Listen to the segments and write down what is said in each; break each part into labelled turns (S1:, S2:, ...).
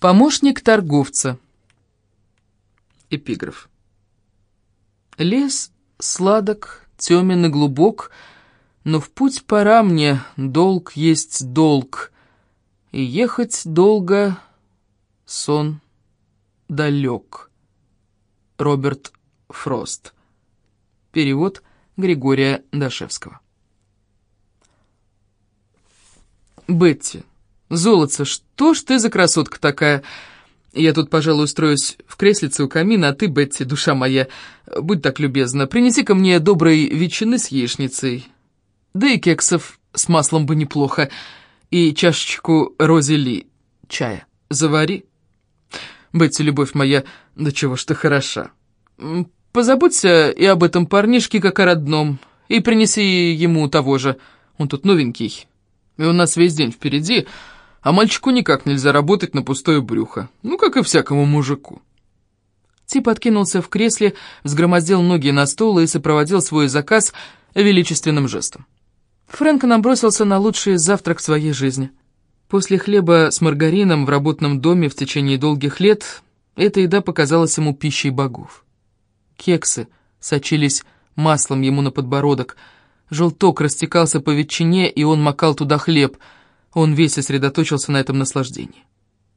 S1: Помощник торговца. Эпиграф. Лес сладок, темен и глубок, но в путь пора мне, долг есть долг, и ехать долго сон далек. Роберт Фрост. Перевод Григория Дашевского. Бетти. «Золотце, что ж ты за красотка такая? Я тут, пожалуй, устроюсь в креслице у камина, а ты, Бетти, душа моя, будь так любезна, принеси-ка мне доброй ветчины с яичницей, да и кексов с маслом бы неплохо, и чашечку розели чая завари. Бетти, любовь моя, да чего ж ты хороша. Позаботься и об этом парнишке, как о родном, и принеси ему того же, он тут новенький, и у нас весь день впереди, — а мальчику никак нельзя работать на пустое брюхо, ну, как и всякому мужику. Тип откинулся в кресле, взгромоздил ноги на стол и сопроводил свой заказ величественным жестом. Фрэнк набросился на лучший завтрак в своей жизни. После хлеба с маргарином в работном доме в течение долгих лет эта еда показалась ему пищей богов. Кексы сочились маслом ему на подбородок, желток растекался по ветчине, и он макал туда хлеб — он весь сосредоточился на этом наслаждении.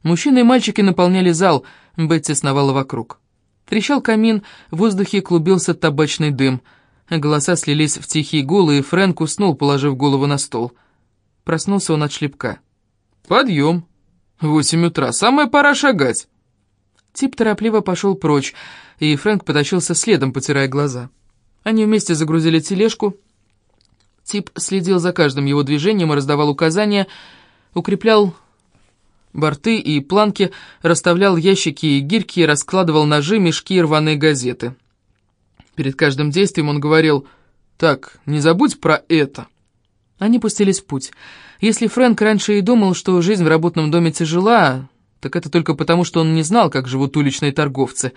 S1: Мужчины и мальчики наполняли зал, Бетти сновала вокруг. Трещал камин, в воздухе клубился табачный дым. Голоса слились в тихие гулы, и Фрэнк уснул, положив голову на стол. Проснулся он от шлепка. «Подъем! Восемь утра, самая пора шагать!» Тип торопливо пошел прочь, и Фрэнк потащился следом, потирая глаза. Они вместе загрузили тележку, Тип следил за каждым его движением и раздавал указания, укреплял борты и планки, расставлял ящики и гирьки, раскладывал ножи, мешки и рваные газеты. Перед каждым действием он говорил «Так, не забудь про это». Они пустились в путь. Если Фрэнк раньше и думал, что жизнь в работном доме тяжела, так это только потому, что он не знал, как живут уличные торговцы.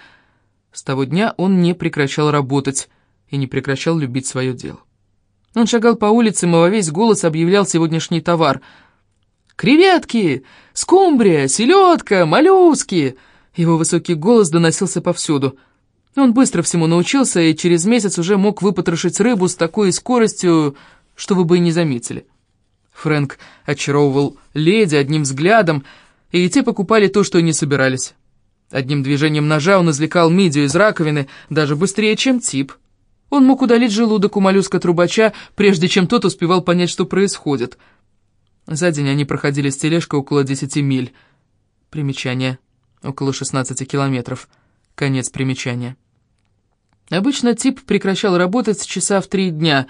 S1: С того дня он не прекращал работать и не прекращал любить свое дело. Он шагал по улицам и во весь голос объявлял сегодняшний товар. «Креветки! Скумбрия! Селедка! Моллюски!» Его высокий голос доносился повсюду. Он быстро всему научился и через месяц уже мог выпотрошить рыбу с такой скоростью, что вы бы и не заметили. Фрэнк очаровывал леди одним взглядом, и те покупали то, что и не собирались. Одним движением ножа он извлекал мидию из раковины даже быстрее, чем тип. Он мог удалить желудок у моллюска-трубача, прежде чем тот успевал понять, что происходит. За день они проходили с тележкой около 10 миль. Примечание. Около 16 километров. Конец примечания. Обычно тип прекращал работать часа в три дня.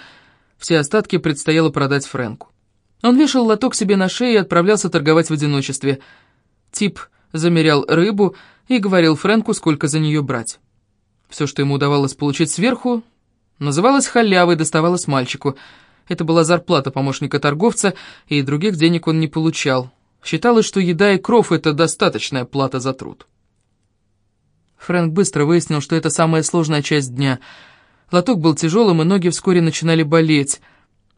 S1: Все остатки предстояло продать Фрэнку. Он вешал лоток себе на шею и отправлялся торговать в одиночестве. Тип замерял рыбу и говорил Фрэнку, сколько за нее брать. Все, что ему удавалось получить сверху, Называлась халявой, доставалась мальчику. Это была зарплата помощника торговца, и других денег он не получал. Считалось, что еда и кров — это достаточная плата за труд. Фрэнк быстро выяснил, что это самая сложная часть дня. Лоток был тяжелым, и ноги вскоре начинали болеть.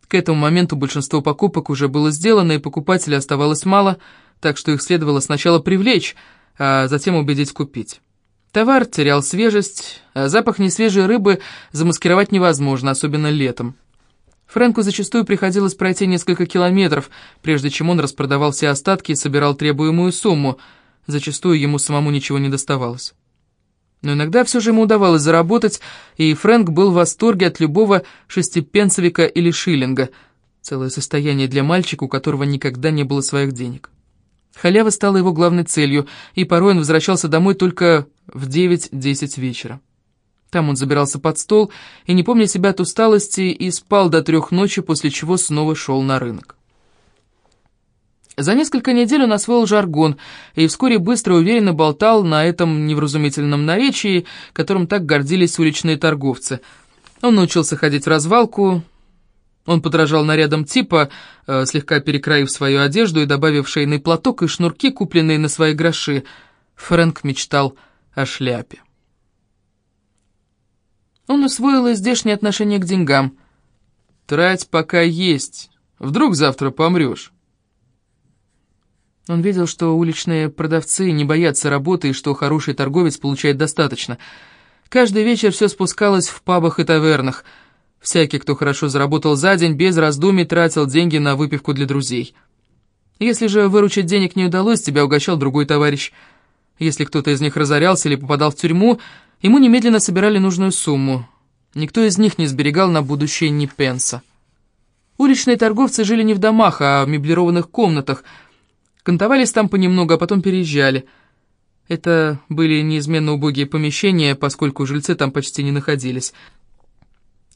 S1: К этому моменту большинство покупок уже было сделано, и покупателей оставалось мало, так что их следовало сначала привлечь, а затем убедить купить. Товар терял свежесть, а запах несвежей рыбы замаскировать невозможно, особенно летом. Фрэнку зачастую приходилось пройти несколько километров, прежде чем он распродавал все остатки и собирал требуемую сумму. Зачастую ему самому ничего не доставалось. Но иногда все же ему удавалось заработать, и Фрэнк был в восторге от любого шестипенсовика или шиллинга. Целое состояние для мальчика, у которого никогда не было своих денег. Халява стала его главной целью, и порой он возвращался домой только в 9-10 вечера. Там он забирался под стол и, не помня себя от усталости, и спал до трех ночи, после чего снова шел на рынок. За несколько недель он освоил жаргон и вскоре быстро и уверенно болтал на этом невразумительном наречии, которым так гордились уличные торговцы. Он научился ходить в развалку, он подражал нарядам типа, э, слегка перекроив свою одежду и добавив шейный платок и шнурки, купленные на свои гроши. Фрэнк мечтал о шляпе. Он усвоил и здешнее отношение к деньгам. «Трать пока есть. Вдруг завтра помрешь». Он видел, что уличные продавцы не боятся работы и что хороший торговец получает достаточно. Каждый вечер все спускалось в пабах и тавернах. Всякий, кто хорошо заработал за день, без раздумий тратил деньги на выпивку для друзей. Если же выручить денег не удалось, тебя угощал другой товарищ. Если кто-то из них разорялся или попадал в тюрьму, ему немедленно собирали нужную сумму. Никто из них не сберегал на будущее ни пенса. Уличные торговцы жили не в домах, а в меблированных комнатах. Кантовались там понемногу, а потом переезжали. Это были неизменно убогие помещения, поскольку жильцы там почти не находились.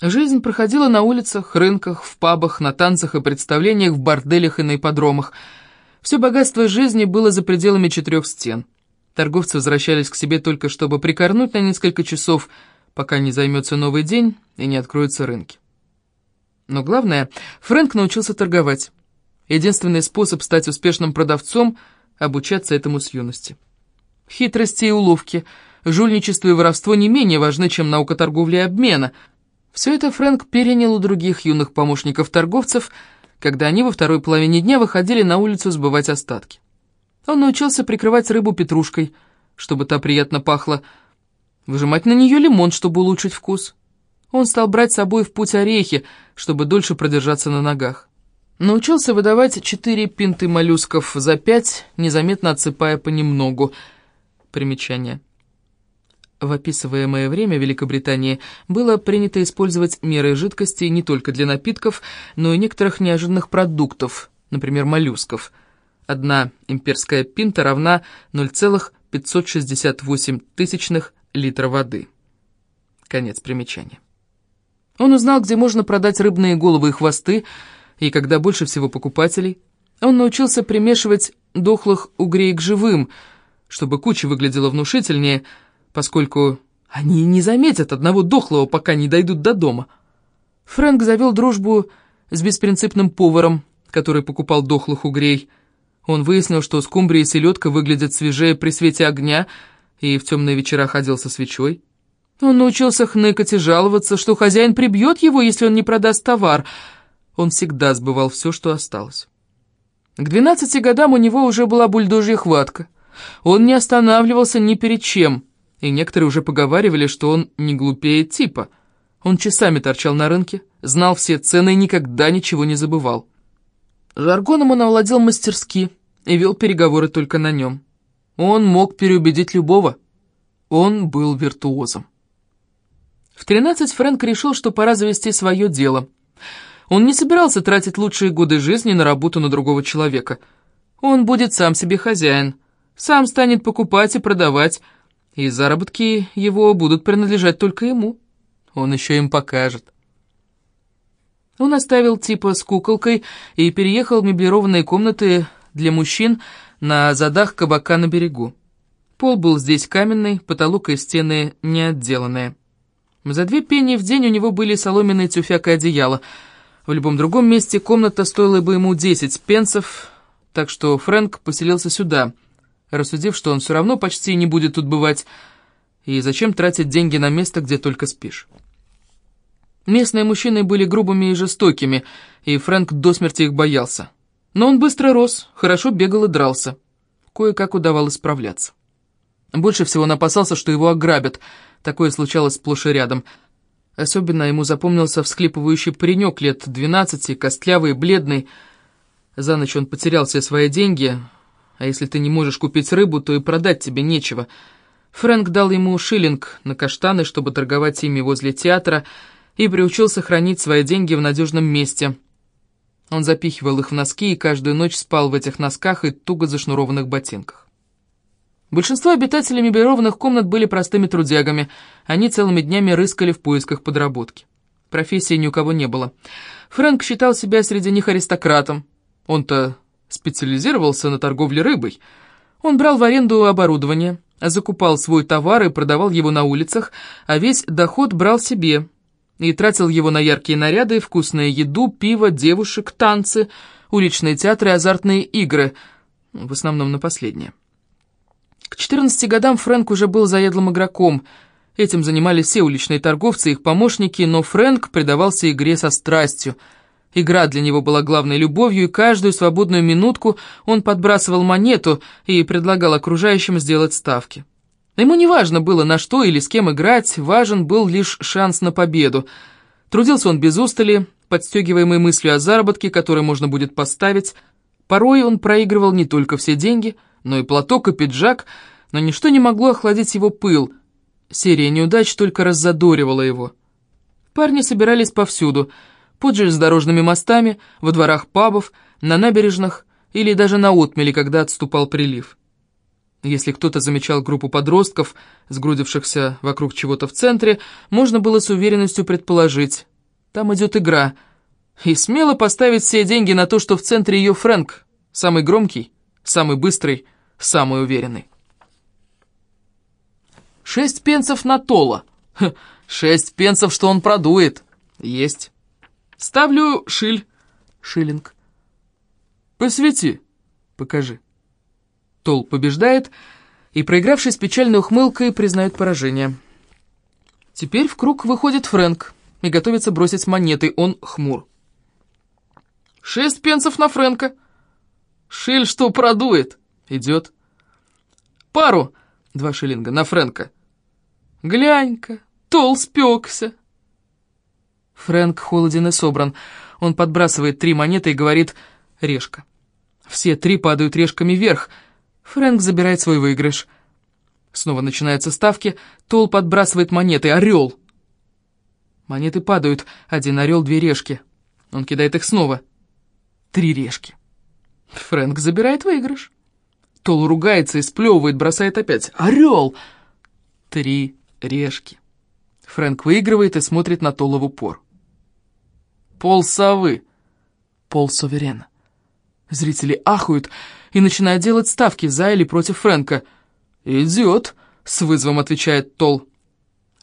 S1: Жизнь проходила на улицах, рынках, в пабах, на танцах и представлениях, в борделях и на ипподромах. Все богатство жизни было за пределами четырех стен. Торговцы возвращались к себе только чтобы прикорнуть на несколько часов, пока не займется новый день и не откроются рынки. Но главное, Фрэнк научился торговать. Единственный способ стать успешным продавцом — обучаться этому с юности. Хитрости и уловки, жульничество и воровство не менее важны, чем наука торговли и обмена — все это Фрэнк перенял у других юных помощников-торговцев, когда они во второй половине дня выходили на улицу сбывать остатки. Он научился прикрывать рыбу петрушкой, чтобы та приятно пахла, выжимать на нее лимон, чтобы улучшить вкус. Он стал брать с собой в путь орехи, чтобы дольше продержаться на ногах. Научился выдавать четыре пинты моллюсков за пять, незаметно отсыпая понемногу. Примечание. В описываемое время в Великобритании было принято использовать меры жидкости не только для напитков, но и некоторых неожиданных продуктов, например, моллюсков. Одна имперская пинта равна 0,568 тысячных литра воды. Конец примечания. Он узнал, где можно продать рыбные головы и хвосты, и когда больше всего покупателей. Он научился примешивать дохлых угрей к живым, чтобы куча выглядела внушительнее – поскольку они не заметят одного дохлого, пока не дойдут до дома. Фрэнк завел дружбу с беспринципным поваром, который покупал дохлых угрей. Он выяснил, что скумбрия и селедка выглядят свежее при свете огня, и в темные вечера ходил со свечой. Он научился хныкать и жаловаться, что хозяин прибьет его, если он не продаст товар. Он всегда сбывал все, что осталось. К двенадцати годам у него уже была бульдожья хватка. Он не останавливался ни перед чем — и некоторые уже поговаривали, что он не глупее типа. Он часами торчал на рынке, знал все цены и никогда ничего не забывал. Жаргоном он овладел мастерски и вел переговоры только на нем. Он мог переубедить любого. Он был виртуозом. В 13 Фрэнк решил, что пора завести свое дело. Он не собирался тратить лучшие годы жизни на работу на другого человека. Он будет сам себе хозяин, сам станет покупать и продавать, и заработки его будут принадлежать только ему. Он еще им покажет. Он оставил типа с куколкой и переехал в меблированные комнаты для мужчин на задах кабака на берегу. Пол был здесь каменный, потолок и стены не отделанные. За две пенни в день у него были соломенные тюфяк и одеяло. В любом другом месте комната стоила бы ему 10 пенсов, так что Фрэнк поселился сюда, рассудив, что он все равно почти не будет тут бывать, и зачем тратить деньги на место, где только спишь. Местные мужчины были грубыми и жестокими, и Фрэнк до смерти их боялся. Но он быстро рос, хорошо бегал и дрался. Кое-как удавалось справляться. Больше всего он опасался, что его ограбят. Такое случалось сплошь и рядом. Особенно ему запомнился всхлипывающий паренек лет двенадцати, костлявый бледный. За ночь он потерял все свои деньги, а если ты не можешь купить рыбу, то и продать тебе нечего. Фрэнк дал ему шиллинг на каштаны, чтобы торговать ими возле театра, и приучил сохранить свои деньги в надежном месте. Он запихивал их в носки и каждую ночь спал в этих носках и туго зашнурованных ботинках. Большинство обитателей мебелированных комнат были простыми трудягами. Они целыми днями рыскали в поисках подработки. Профессии ни у кого не было. Фрэнк считал себя среди них аристократом. Он-то специализировался на торговле рыбой. Он брал в аренду оборудование, закупал свой товар и продавал его на улицах, а весь доход брал себе и тратил его на яркие наряды, вкусную еду, пиво, девушек, танцы, уличные театры азартные игры, в основном на последнее. К 14 годам Фрэнк уже был заедлым игроком. Этим занимались все уличные торговцы и их помощники, но Фрэнк предавался игре со страстью – Игра для него была главной любовью, и каждую свободную минутку он подбрасывал монету и предлагал окружающим сделать ставки. Ему не важно было, на что или с кем играть, важен был лишь шанс на победу. Трудился он без устали, подстегиваемый мыслью о заработке, который можно будет поставить. Порой он проигрывал не только все деньги, но и платок и пиджак, но ничто не могло охладить его пыл. Серия неудач только раззадоривала его. Парни собирались повсюду, под железнодорожными мостами, во дворах пабов, на набережных или даже на отмеле, когда отступал прилив. Если кто-то замечал группу подростков, сгрудившихся вокруг чего-то в центре, можно было с уверенностью предположить, там идет игра, и смело поставить все деньги на то, что в центре ее Фрэнк, самый громкий, самый быстрый, самый уверенный. Шесть пенсов на Тола. шесть пенсов, что он продует. Есть. Ставлю шиль. Шиллинг. Посвети. Покажи. Тол побеждает, и, проигравший с печальной ухмылкой, признает поражение. Теперь в круг выходит Фрэнк и готовится бросить монеты, он хмур. «Шесть пенсов на Фрэнка!» «Шиль что продует?» «Идет». «Пару!» «Два шиллинга на Фрэнка». «Глянь-ка, Тол спекся!» Фрэнк холоден и собран. Он подбрасывает три монеты и говорит «решка». Все три падают решками вверх — Фрэнк забирает свой выигрыш. Снова начинаются ставки. Тол подбрасывает монеты. Орел! Монеты падают. Один орел, две решки. Он кидает их снова. Три решки. Фрэнк забирает выигрыш. Тол ругается и сплевывает, бросает опять. Орел! Три решки. Фрэнк выигрывает и смотрит на Тола в упор. Пол совы. Пол суверена. Зрители ахают и начинают делать ставки за или против Фрэнка. «Идет», — с вызовом отвечает Тол.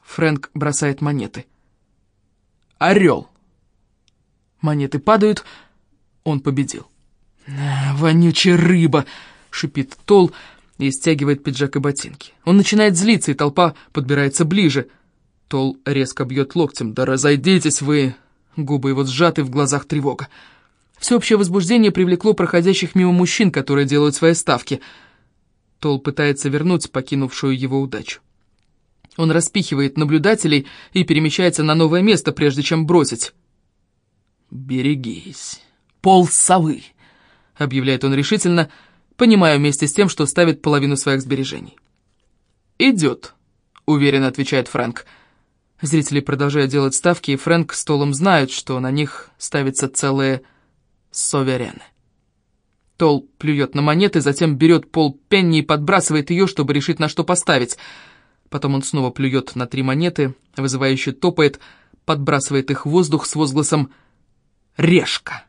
S1: Фрэнк бросает монеты. «Орел». Монеты падают, он победил. «Вонючая рыба!» — шипит Тол и стягивает пиджак и ботинки. Он начинает злиться, и толпа подбирается ближе. Тол резко бьет локтем. «Да разойдитесь вы!» Губы его сжаты, в глазах тревога. Всеобщее возбуждение привлекло проходящих мимо мужчин, которые делают свои ставки. Тол пытается вернуть покинувшую его удачу. Он распихивает наблюдателей и перемещается на новое место, прежде чем бросить. «Берегись, пол совы!» — объявляет он решительно, понимая вместе с тем, что ставит половину своих сбережений. «Идет», — уверенно отвечает Фрэнк. Зрители продолжают делать ставки, и Фрэнк с Толом знают, что на них ставится целое Соверены. Тол плюет на монеты, затем берет пол пенни и подбрасывает ее, чтобы решить, на что поставить. Потом он снова плюет на три монеты, вызывающе топает, подбрасывает их в воздух с возгласом «Решка!».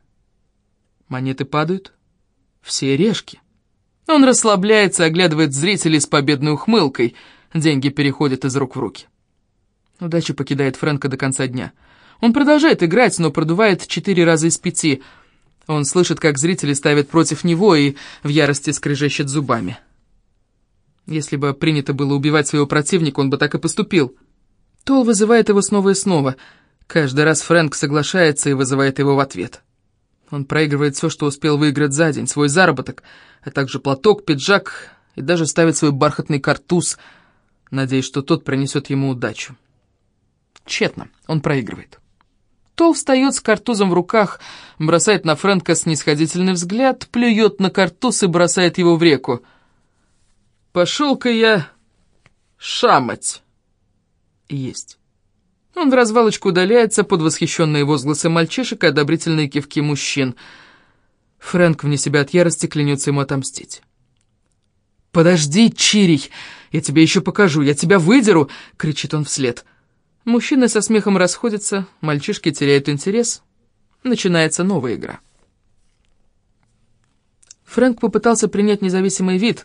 S1: Монеты падают. Все решки. Он расслабляется, оглядывает зрителей с победной ухмылкой. Деньги переходят из рук в руки. Удача покидает Фрэнка до конца дня. Он продолжает играть, но продувает четыре раза из пяти — он слышит, как зрители ставят против него и в ярости скрежещет зубами. Если бы принято было убивать своего противника, он бы так и поступил. Тол вызывает его снова и снова. Каждый раз Фрэнк соглашается и вызывает его в ответ. Он проигрывает все, что успел выиграть за день, свой заработок, а также платок, пиджак и даже ставит свой бархатный картуз, надеясь, что тот принесет ему удачу. Тщетно, он проигрывает. Тол встает с картузом в руках, бросает на Фрэнка снисходительный взгляд, плюет на картуз и бросает его в реку. «Пошел-ка я шамать!» Есть. Он в развалочку удаляется под восхищенные возгласы мальчишек и одобрительные кивки мужчин. Фрэнк вне себя от ярости клянется ему отомстить. «Подожди, Чирий, я тебе еще покажу, я тебя выдеру!» — кричит он вслед. Мужчины со смехом расходятся, мальчишки теряют интерес. Начинается новая игра. Фрэнк попытался принять независимый вид,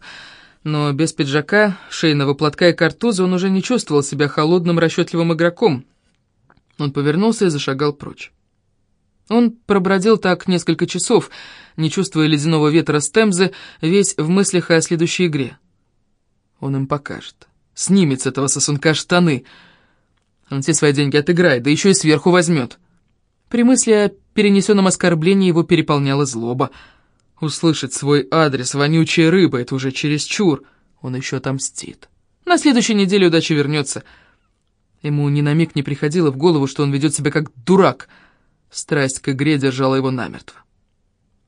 S1: но без пиджака, шейного платка и картуза он уже не чувствовал себя холодным, расчетливым игроком. Он повернулся и зашагал прочь. Он пробродил так несколько часов, не чувствуя ледяного ветра с Темзы, весь в мыслях о следующей игре. Он им покажет. Снимет с этого сосунка штаны — он все свои деньги отыграет, да еще и сверху возьмет. При мысли о перенесенном оскорблении его переполняла злоба. Услышать свой адрес вонючая рыба — это уже чересчур. Он еще отомстит. На следующей неделе удача вернется. Ему ни на миг не приходило в голову, что он ведет себя как дурак. Страсть к игре держала его намертво.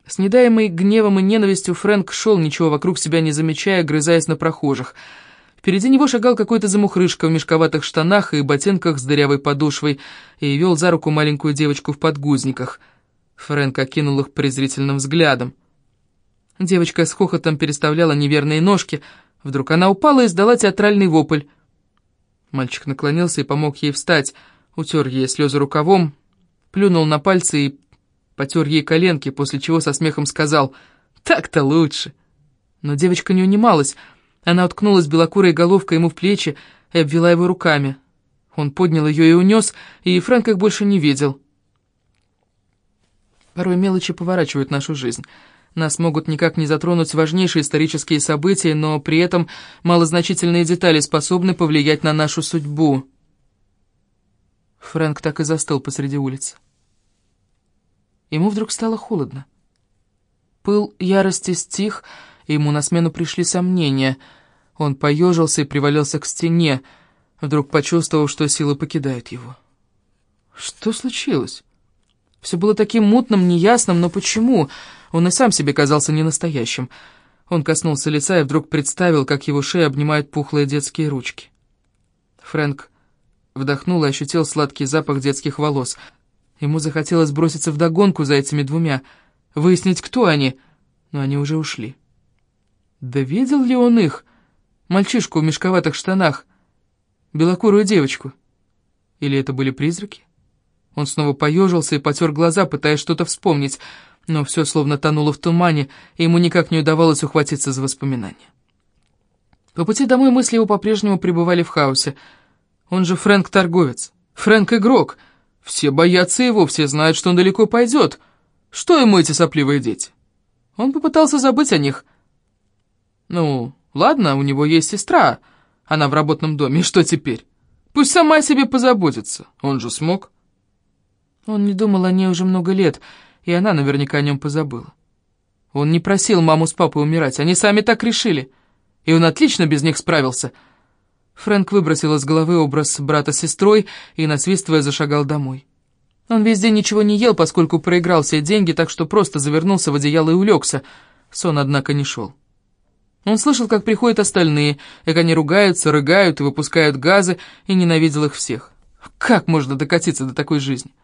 S1: С недаемой гневом и ненавистью Фрэнк шел, ничего вокруг себя не замечая, грызаясь на прохожих — Впереди него шагал какой-то замухрышка в мешковатых штанах и ботинках с дырявой подошвой и вел за руку маленькую девочку в подгузниках. Фрэнк окинул их презрительным взглядом. Девочка с хохотом переставляла неверные ножки. Вдруг она упала и издала театральный вопль. Мальчик наклонился и помог ей встать, утер ей слезы рукавом, плюнул на пальцы и потер ей коленки, после чего со смехом сказал «Так-то лучше». Но девочка не унималась, она уткнулась белокурой головкой ему в плечи и обвела его руками. Он поднял ее и унес, и Фрэнк их больше не видел. Порой мелочи поворачивают нашу жизнь. Нас могут никак не затронуть важнейшие исторические события, но при этом малозначительные детали способны повлиять на нашу судьбу. Фрэнк так и застыл посреди улицы. Ему вдруг стало холодно. Пыл ярости стих, и ему на смену пришли сомнения — он поежился и привалился к стене, вдруг почувствовав, что силы покидают его. Что случилось? Все было таким мутным, неясным, но почему? Он и сам себе казался ненастоящим. Он коснулся лица и вдруг представил, как его шею обнимают пухлые детские ручки. Фрэнк вдохнул и ощутил сладкий запах детских волос. Ему захотелось броситься вдогонку за этими двумя, выяснить, кто они, но они уже ушли. Да видел ли он их? Мальчишку в мешковатых штанах, белокурую девочку. Или это были призраки? Он снова поежился и потер глаза, пытаясь что-то вспомнить, но все словно тонуло в тумане, и ему никак не удавалось ухватиться за воспоминания. По пути домой мысли его по-прежнему пребывали в хаосе. Он же Фрэнк-торговец, Фрэнк-игрок. Все боятся его, все знают, что он далеко пойдет. Что ему эти сопливые дети? Он попытался забыть о них. Ну, Ладно, у него есть сестра, она в работном доме, и что теперь? Пусть сама о себе позаботится, он же смог. Он не думал о ней уже много лет, и она наверняка о нем позабыла. Он не просил маму с папой умирать, они сами так решили, и он отлично без них справился. Фрэнк выбросил из головы образ брата с сестрой и, насвистывая, зашагал домой. Он весь день ничего не ел, поскольку проиграл все деньги, так что просто завернулся в одеяло и улегся. Сон, однако, не шел. Он слышал, как приходят остальные, как они ругаются, рыгают и выпускают газы, и ненавидел их всех. Как можно докатиться до такой жизни?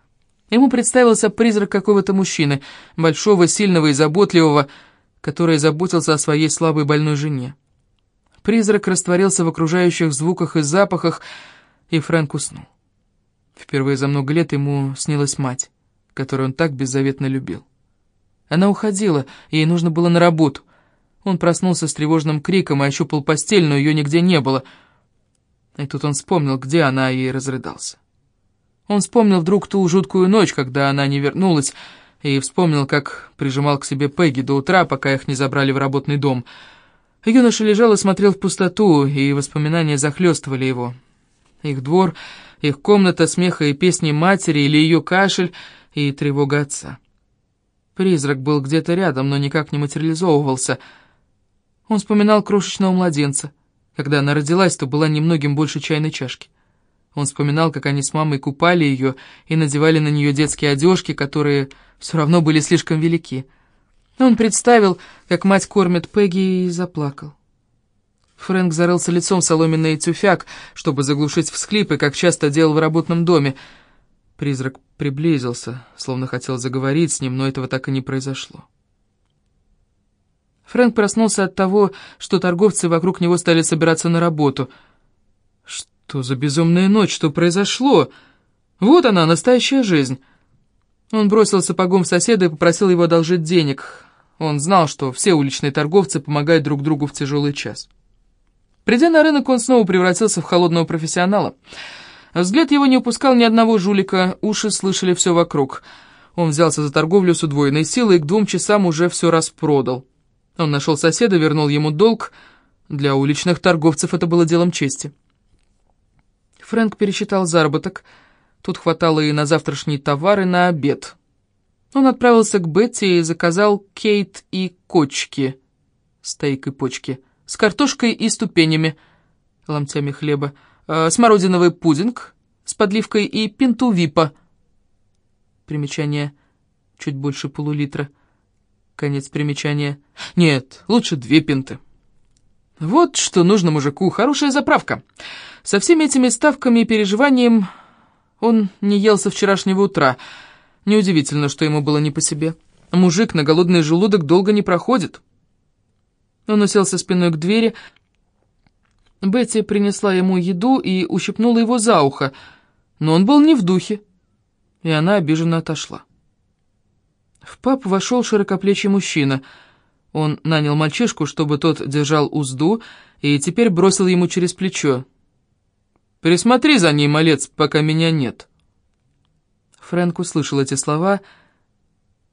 S1: Ему представился призрак какого-то мужчины, большого, сильного и заботливого, который заботился о своей слабой больной жене. Призрак растворился в окружающих звуках и запахах, и Фрэнк уснул. Впервые за много лет ему снилась мать, которую он так беззаветно любил. Она уходила, ей нужно было на работу — он проснулся с тревожным криком и ощупал постель, но ее нигде не было. И тут он вспомнил, где она, и разрыдался. Он вспомнил вдруг ту жуткую ночь, когда она не вернулась, и вспомнил, как прижимал к себе Пегги до утра, пока их не забрали в работный дом. Юноша лежал и смотрел в пустоту, и воспоминания захлестывали его. Их двор, их комната, смеха и песни матери, или ее кашель, и тревога отца. Призрак был где-то рядом, но никак не материализовывался — он вспоминал крошечного младенца. Когда она родилась, то была немногим больше чайной чашки. Он вспоминал, как они с мамой купали ее и надевали на нее детские одежки, которые все равно были слишком велики. Он представил, как мать кормит Пегги, и заплакал. Фрэнк зарылся лицом в соломенный тюфяк, чтобы заглушить всхлипы, как часто делал в работном доме. Призрак приблизился, словно хотел заговорить с ним, но этого так и не произошло. Фрэнк проснулся от того, что торговцы вокруг него стали собираться на работу. Что за безумная ночь, что произошло? Вот она, настоящая жизнь. Он бросил сапогом соседа и попросил его одолжить денег. Он знал, что все уличные торговцы помогают друг другу в тяжелый час. Придя на рынок, он снова превратился в холодного профессионала. Взгляд его не упускал ни одного жулика, уши слышали все вокруг. Он взялся за торговлю с удвоенной силой и к двум часам уже все распродал. Он нашел соседа, вернул ему долг. Для уличных торговцев это было делом чести. Фрэнк пересчитал заработок. Тут хватало и на завтрашний товар, и на обед. Он отправился к Бетти и заказал кейт и кочки, стейк и почки, с картошкой и ступенями, ломтями хлеба, э, смородиновый пудинг с подливкой и пинту випа. Примечание чуть больше полулитра. Конец примечания. Нет, лучше две пинты. Вот что нужно мужику, хорошая заправка. Со всеми этими ставками и переживанием он не ел со вчерашнего утра. Неудивительно, что ему было не по себе. Мужик на голодный желудок долго не проходит. Он уселся спиной к двери. Бетти принесла ему еду и ущипнула его за ухо, но он был не в духе, и она обиженно отошла. В паб вошел широкоплечий мужчина. Он нанял мальчишку, чтобы тот держал узду, и теперь бросил ему через плечо. «Присмотри за ней, малец, пока меня нет». Фрэнк услышал эти слова,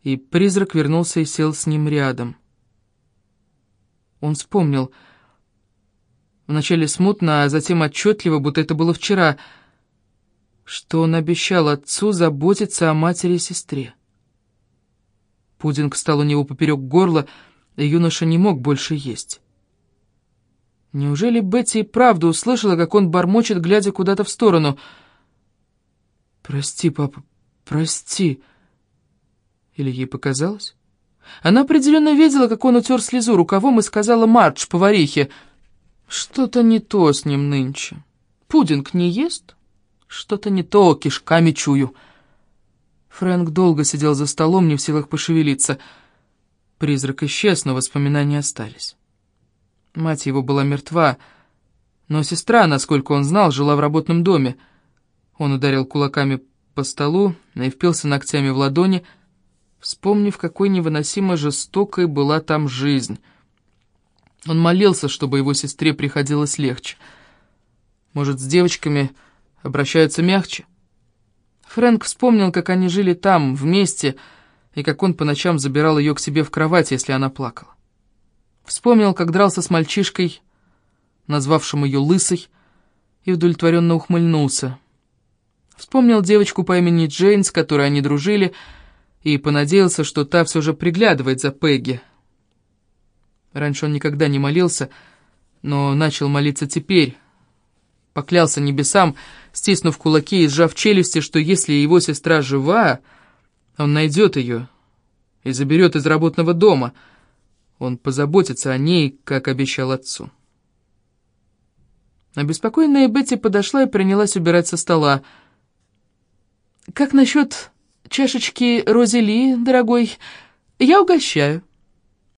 S1: и призрак вернулся и сел с ним рядом. Он вспомнил, вначале смутно, а затем отчетливо, будто это было вчера, что он обещал отцу заботиться о матери и сестре. Пудинг стал у него поперек горла, и юноша не мог больше есть. Неужели Бетти и правда услышала, как он бормочет, глядя куда-то в сторону? «Прости, папа, прости». Или ей показалось? Она определенно видела, как он утер слезу рукавом и сказала Мардж, поварихе, «Что-то не то с ним нынче. Пудинг не ест? Что-то не то, кишками чую». Фрэнк долго сидел за столом, не в силах пошевелиться. Призрак исчез, но воспоминания остались. Мать его была мертва, но сестра, насколько он знал, жила в работном доме. Он ударил кулаками по столу и впился ногтями в ладони, вспомнив, какой невыносимо жестокой была там жизнь. Он молился, чтобы его сестре приходилось легче. Может, с девочками обращаются мягче? Фрэнк вспомнил, как они жили там, вместе, и как он по ночам забирал ее к себе в кровать, если она плакала. Вспомнил, как дрался с мальчишкой, назвавшим ее лысой, и удовлетворенно ухмыльнулся. Вспомнил девочку по имени Джейн, с которой они дружили, и понадеялся, что та все же приглядывает за Пегги. Раньше он никогда не молился, но начал молиться теперь, Поклялся небесам, стиснув кулаки и сжав челюсти, что если его сестра жива, он найдет ее и заберет из работного дома. Он позаботится о ней, как обещал отцу. Обеспокоенная Бетти подошла и принялась убирать со стола. «Как насчет чашечки розели, дорогой? Я угощаю».